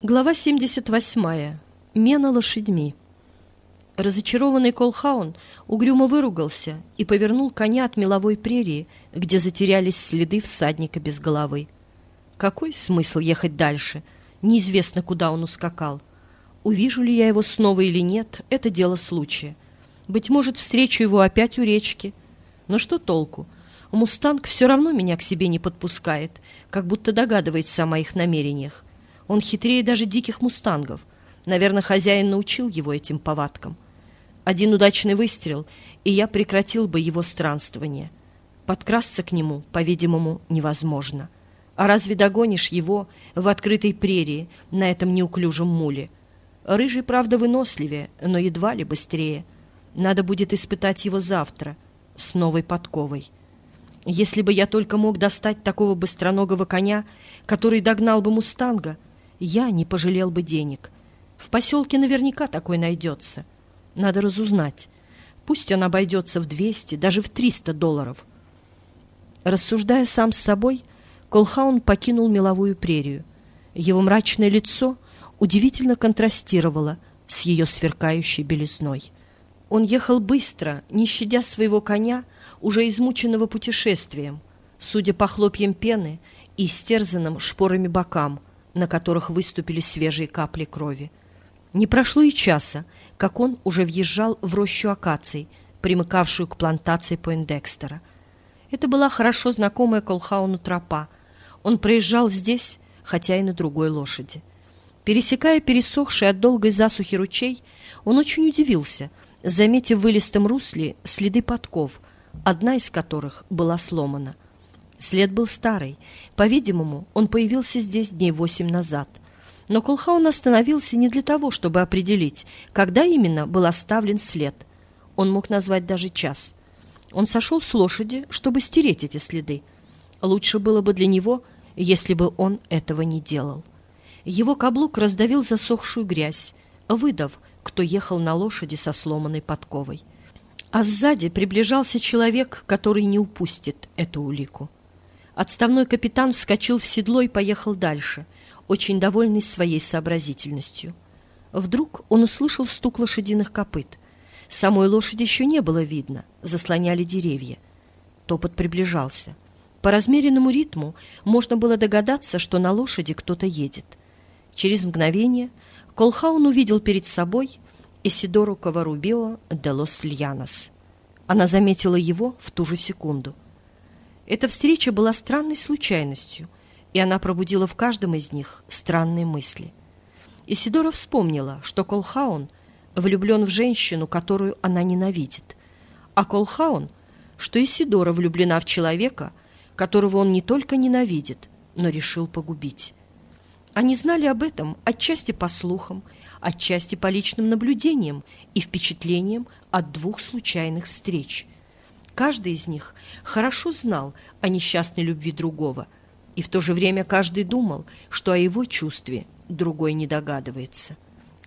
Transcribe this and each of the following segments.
Глава 78. Мена лошадьми. Разочарованный Колхаун угрюмо выругался и повернул коня от меловой прерии, где затерялись следы всадника без головы. Какой смысл ехать дальше? Неизвестно, куда он ускакал. Увижу ли я его снова или нет, это дело случая. Быть может, встречу его опять у речки. Но что толку? Мустанг все равно меня к себе не подпускает, как будто догадывается о моих намерениях. Он хитрее даже диких мустангов. Наверное, хозяин научил его этим повадкам. Один удачный выстрел, и я прекратил бы его странствование. Подкрасться к нему, по-видимому, невозможно. А разве догонишь его в открытой прерии на этом неуклюжем муле? Рыжий, правда, выносливее, но едва ли быстрее. Надо будет испытать его завтра с новой подковой. Если бы я только мог достать такого быстроногого коня, который догнал бы мустанга — я не пожалел бы денег. В поселке наверняка такой найдется. Надо разузнать. Пусть он обойдется в 200, даже в 300 долларов. Рассуждая сам с собой, Колхаун покинул меловую прерию. Его мрачное лицо удивительно контрастировало с ее сверкающей белизной. Он ехал быстро, не щадя своего коня, уже измученного путешествием, судя по хлопьям пены и истерзанным шпорами бокам, на которых выступили свежие капли крови. Не прошло и часа, как он уже въезжал в рощу акаций, примыкавшую к плантации Пойндекстера. Это была хорошо знакомая Колхауну тропа. Он проезжал здесь, хотя и на другой лошади. Пересекая пересохший от долгой засухи ручей, он очень удивился, заметив в вылистом русле следы подков, одна из которых была сломана — След был старый. По-видимому, он появился здесь дней восемь назад. Но Колхаун остановился не для того, чтобы определить, когда именно был оставлен след. Он мог назвать даже час. Он сошел с лошади, чтобы стереть эти следы. Лучше было бы для него, если бы он этого не делал. Его каблук раздавил засохшую грязь, выдав, кто ехал на лошади со сломанной подковой. А сзади приближался человек, который не упустит эту улику. Отставной капитан вскочил в седло и поехал дальше, очень довольный своей сообразительностью. Вдруг он услышал стук лошадиных копыт. Самой лошади еще не было видно, заслоняли деревья. Топот приближался. По размеренному ритму можно было догадаться, что на лошади кто-то едет. Через мгновение Колхаун увидел перед собой Исидору Коварубио де Лос Льянос. Она заметила его в ту же секунду — эта встреча была странной случайностью, и она пробудила в каждом из них странные мысли. Исидора вспомнила, что Колхаун влюблен в женщину, которую она ненавидит, а Колхаун, что Исидора влюблена в человека, которого он не только ненавидит, но решил погубить. Они знали об этом отчасти по слухам, отчасти по личным наблюдениям и впечатлениям от двух случайных встреч – Каждый из них хорошо знал о несчастной любви другого, и в то же время каждый думал, что о его чувстве другой не догадывается.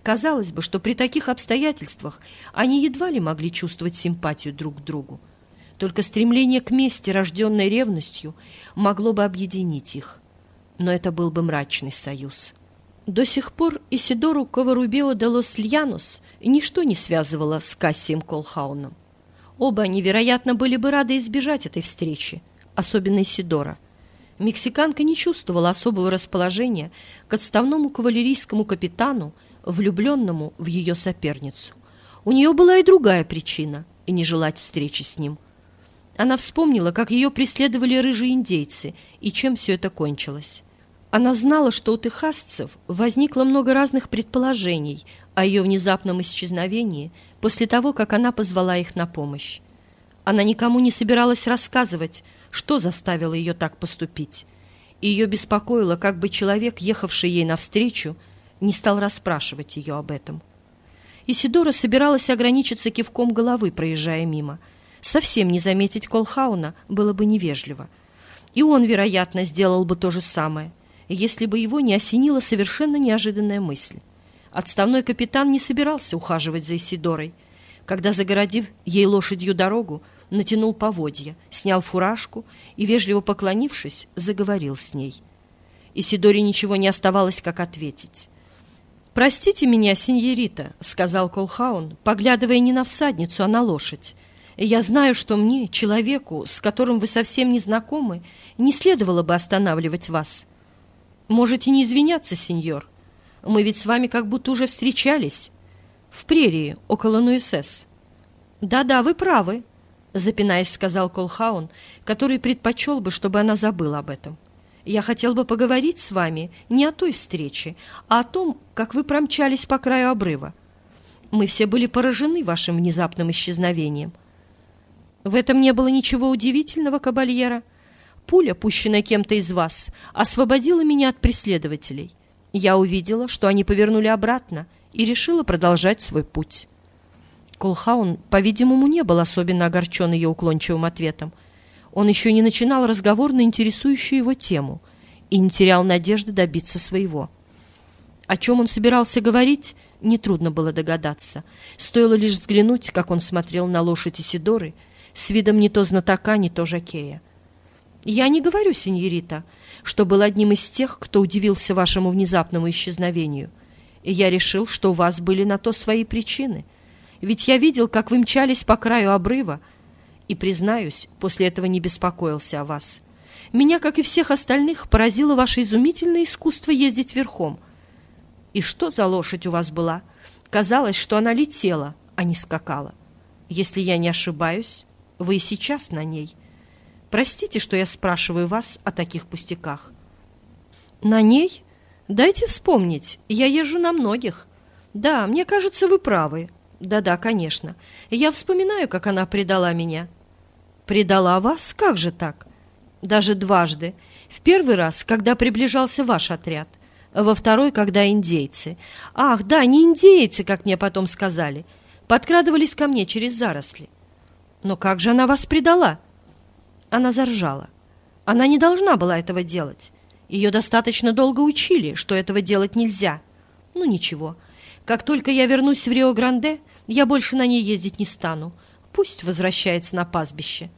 Казалось бы, что при таких обстоятельствах они едва ли могли чувствовать симпатию друг к другу. Только стремление к мести, рожденное ревностью, могло бы объединить их. Но это был бы мрачный союз. До сих пор Исидору Коварубео де Лос Льянос ничто не связывало с Кассием Колхауном. Оба невероятно были бы рады избежать этой встречи, особенно Сидора. Мексиканка не чувствовала особого расположения к отставному кавалерийскому капитану, влюбленному в ее соперницу. У нее была и другая причина, и не желать встречи с ним. Она вспомнила, как ее преследовали рыжие индейцы, и чем все это кончилось. Она знала, что у техасцев возникло много разных предположений о ее внезапном исчезновении – после того, как она позвала их на помощь. Она никому не собиралась рассказывать, что заставило ее так поступить. Ее беспокоило, как бы человек, ехавший ей навстречу, не стал расспрашивать ее об этом. Исидора собиралась ограничиться кивком головы, проезжая мимо. Совсем не заметить Колхауна было бы невежливо. И он, вероятно, сделал бы то же самое, если бы его не осенила совершенно неожиданная мысль. Отставной капитан не собирался ухаживать за Исидорой. Когда, загородив ей лошадью дорогу, натянул поводья, снял фуражку и, вежливо поклонившись, заговорил с ней. Исидоре ничего не оставалось, как ответить. «Простите меня, сеньорита», — сказал Колхаун, поглядывая не на всадницу, а на лошадь. «Я знаю, что мне, человеку, с которым вы совсем не знакомы, не следовало бы останавливать вас. Можете не извиняться, сеньор. Мы ведь с вами как будто уже встречались. В прерии, около Нуэсес». «Да-да, вы правы», — запинаясь, сказал Колхаун, который предпочел бы, чтобы она забыла об этом. Я хотел бы поговорить с вами не о той встрече, а о том, как вы промчались по краю обрыва. Мы все были поражены вашим внезапным исчезновением. В этом не было ничего удивительного, кабальера. Пуля, пущенная кем-то из вас, освободила меня от преследователей. Я увидела, что они повернули обратно, и решила продолжать свой путь. Колхаун, по-видимому, не был особенно огорчен ее уклончивым ответом. Он еще не начинал разговор на интересующую его тему и не терял надежды добиться своего. О чем он собирался говорить, нетрудно было догадаться. Стоило лишь взглянуть, как он смотрел на лошадь Исидоры с видом не то знатока, не то жакея. «Я не говорю, сеньорита, что был одним из тех, кто удивился вашему внезапному исчезновению. И я решил, что у вас были на то свои причины. Ведь я видел, как вы мчались по краю обрыва, и, признаюсь, после этого не беспокоился о вас. Меня, как и всех остальных, поразило ваше изумительное искусство ездить верхом. И что за лошадь у вас была? Казалось, что она летела, а не скакала. Если я не ошибаюсь, вы и сейчас на ней. Простите, что я спрашиваю вас о таких пустяках. На ней? Дайте вспомнить, я езжу на многих. Да, мне кажется, вы правы. Да-да, конечно. Я вспоминаю, как она предала меня. Предала вас? Как же так? Даже дважды. В первый раз, когда приближался ваш отряд. Во второй, когда индейцы. Ах, да, не индейцы, как мне потом сказали. Подкрадывались ко мне через заросли. Но как же она вас предала? Она заржала. Она не должна была этого делать. Ее достаточно долго учили, что этого делать нельзя. Ну, ничего. Как только я вернусь в Рио-Гранде, я больше на ней ездить не стану. Пусть возвращается на пастбище.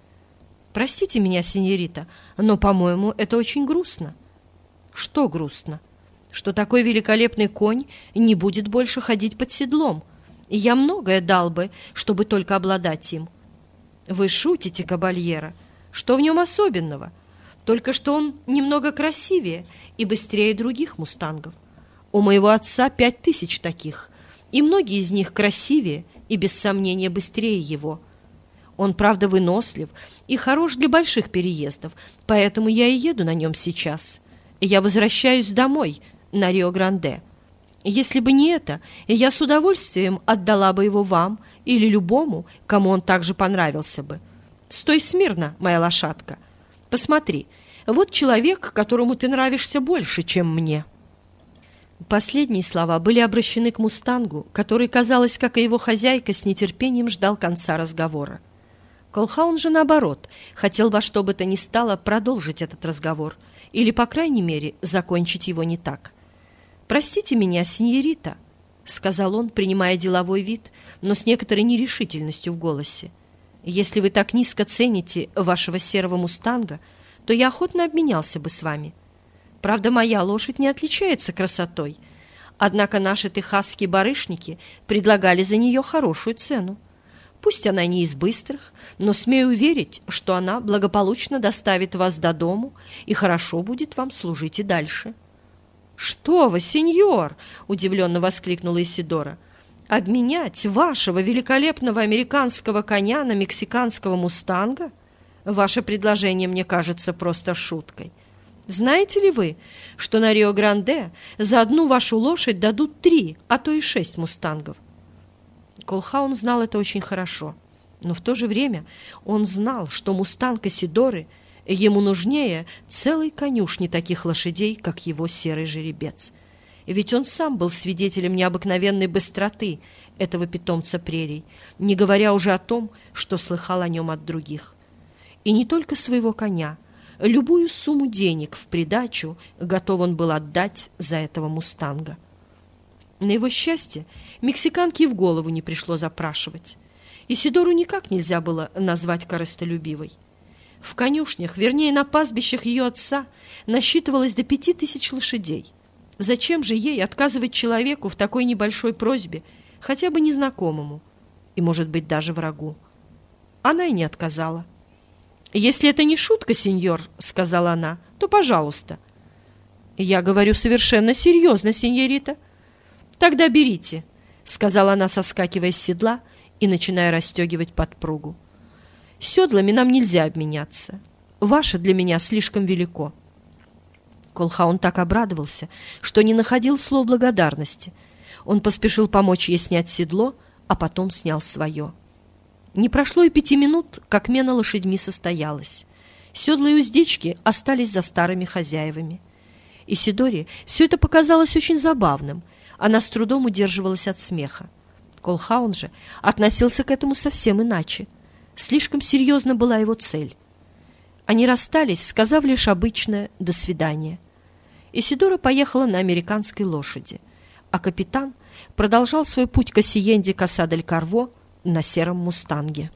Простите меня, сеньорита, но, по-моему, это очень грустно. Что грустно? Что такой великолепный конь не будет больше ходить под седлом. Я многое дал бы, чтобы только обладать им. Вы шутите, кабальера. Что в нем особенного? Только что он немного красивее и быстрее других мустангов. У моего отца пять тысяч таких, и многие из них красивее и, без сомнения, быстрее его – он, правда, вынослив и хорош для больших переездов, поэтому я и еду на нем сейчас. Я возвращаюсь домой, на Рио-Гранде. Если бы не это, я с удовольствием отдала бы его вам или любому, кому он также понравился бы. Стой смирно, моя лошадка. Посмотри, вот человек, которому ты нравишься больше, чем мне». Последние слова были обращены к «Мустангу», который, казалось, как и его хозяйка, с нетерпением ждал конца разговора. Колхаун же, наоборот, хотел во что бы то ни стало продолжить этот разговор или, по крайней мере, закончить его не так. «Простите меня, синьорита», — сказал он, принимая деловой вид, но с некоторой нерешительностью в голосе. «Если вы так низко цените вашего серого мустанга, то я охотно обменялся бы с вами. Правда, моя лошадь не отличается красотой, однако наши техасские барышники предлагали за нее хорошую цену. Пусть она не из быстрых, но смею уверить, что она благополучно доставит вас до дому и хорошо будет вам служить и дальше». «Что вы, сеньор!» — удивленно воскликнула Исидора. «Обменять вашего великолепного американского коня на мексиканского мустанга? Ваше предложение мне кажется просто шуткой. Знаете ли вы, что на Рио-Гранде за одну вашу лошадь дадут три, а то и шесть мустангов? Колхаун знал это очень хорошо, но в то же время он знал, что мустанг Сидоры ему нужнее целой конюшни таких лошадей, как его серый жеребец. Ведь он сам был свидетелем необыкновенной быстроты этого питомца прерий, не говоря уже о том, что слыхал о нем от других. И не только своего коня, любую сумму денег в придачу готов он был отдать за этого мустанга. На его счастье мексиканке и в голову не пришло запрашивать. Исидору никак нельзя было назвать корыстолюбивой. В конюшнях, вернее, на пастбищах ее отца, насчитывалось до пяти тысяч лошадей. Зачем же ей отказывать человеку в такой небольшой просьбе, хотя бы незнакомому, и, может быть, даже врагу? Она и не отказала. «Если это не шутка, сеньор», — сказала она, — «то пожалуйста». «Я говорю совершенно серьезно, сеньорита». «Тогда берите», — сказала она, соскакивая с седла и начиная расстегивать подпругу. «Седлами нам нельзя обменяться. Ваше для меня слишком велико». Колхаун так обрадовался, что не находил слов благодарности. Он поспешил помочь ей снять седло, а потом снял свое. Не прошло и пяти минут, как мена лошадьми состоялась. Седла и уздечки остались за старыми хозяевами. Исидоре все это показалось очень забавным. Она с трудом удерживалась от смеха. Колхаун же относился к этому совсем иначе. Слишком серьезна была его цель. Они расстались, сказав лишь обычное «до свидания». Исидора поехала на американской лошади, а капитан продолжал свой путь к Осиенде Касадель-Карво на сером «Мустанге».